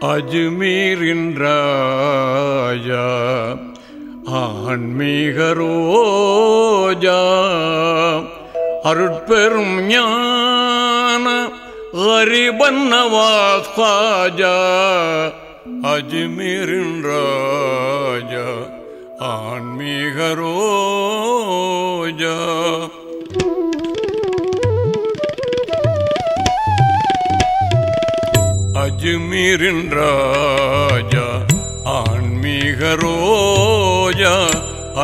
அஜ்மீரின் ஆன்மீகரோஜா அருட்பெரும் ஞான ஹரிபன்னவாஸ் காஜா ஆன்மீகரோஜா ராஜா ஆன்மீக ரோஜா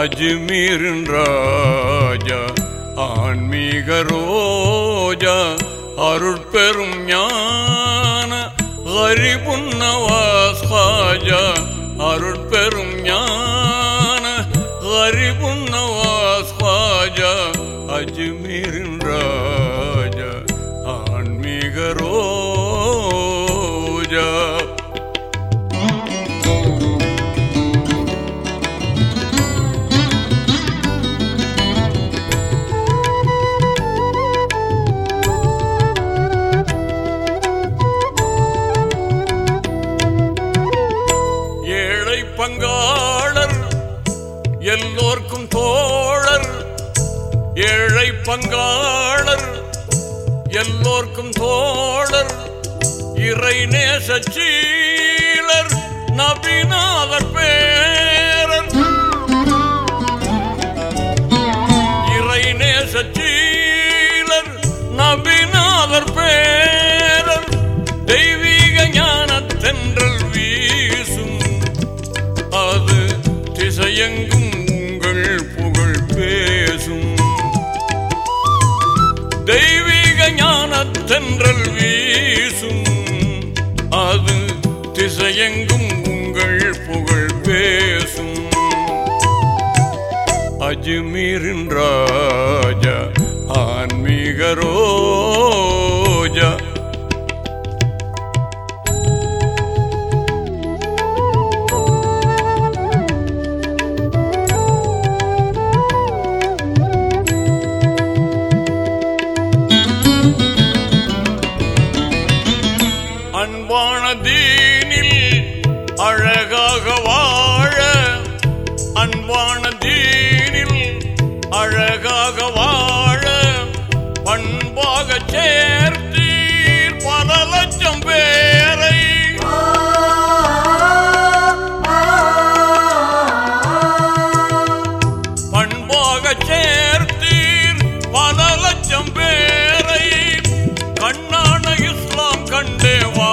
அஜ்மீரின்றாஜா ஆன்மீக ரோஜா அருட்பெரும் ஞான ஹரிபுன்னவாஸ் காஜா அருட்பெரும் எல்லோர்க்கும் தோழர் ஏழை பங்காளர் எல்லோர்க்கும் தோழர் இறை நேசச்சீ அஜ்மீரின் ராஜா சேர்த்தீர் பல லட்சம் பேரை. பண்பாக சேர்த்தீர் பல லட்சம் பேரை. கண்ணான இஸ்லாம் கண்டேவா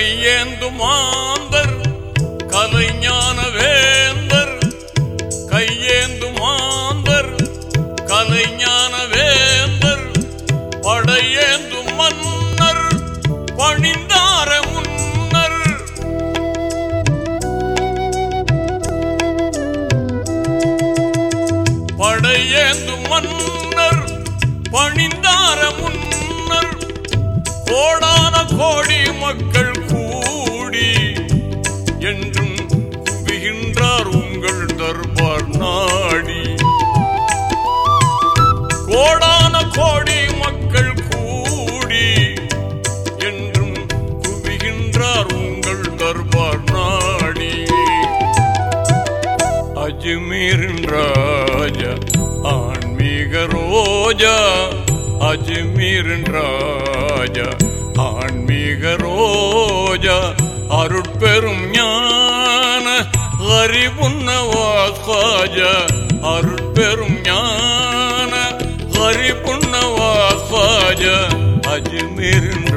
கையேந்து மாந்தர் கலைஞான வேந்தர். கையேந்து மாந்தர் கலைஞான வேந்தர். படையேந்து மன்னர் பணிந்தார முன்னர். படையேந்து மன்னர் பணிந்தார முன்னர். கோடான கோடி மக்கள் ரோஜா அஜ்மீரின் ராஜா ஆன்மீக ரோஜா அருட்பெரும் ஞான ஹரிபுன்னவாஸ் காஜா அருட்பெரும் ஞான ஹரிபுன்னவாஸ் காஜா அஜ்மீரின்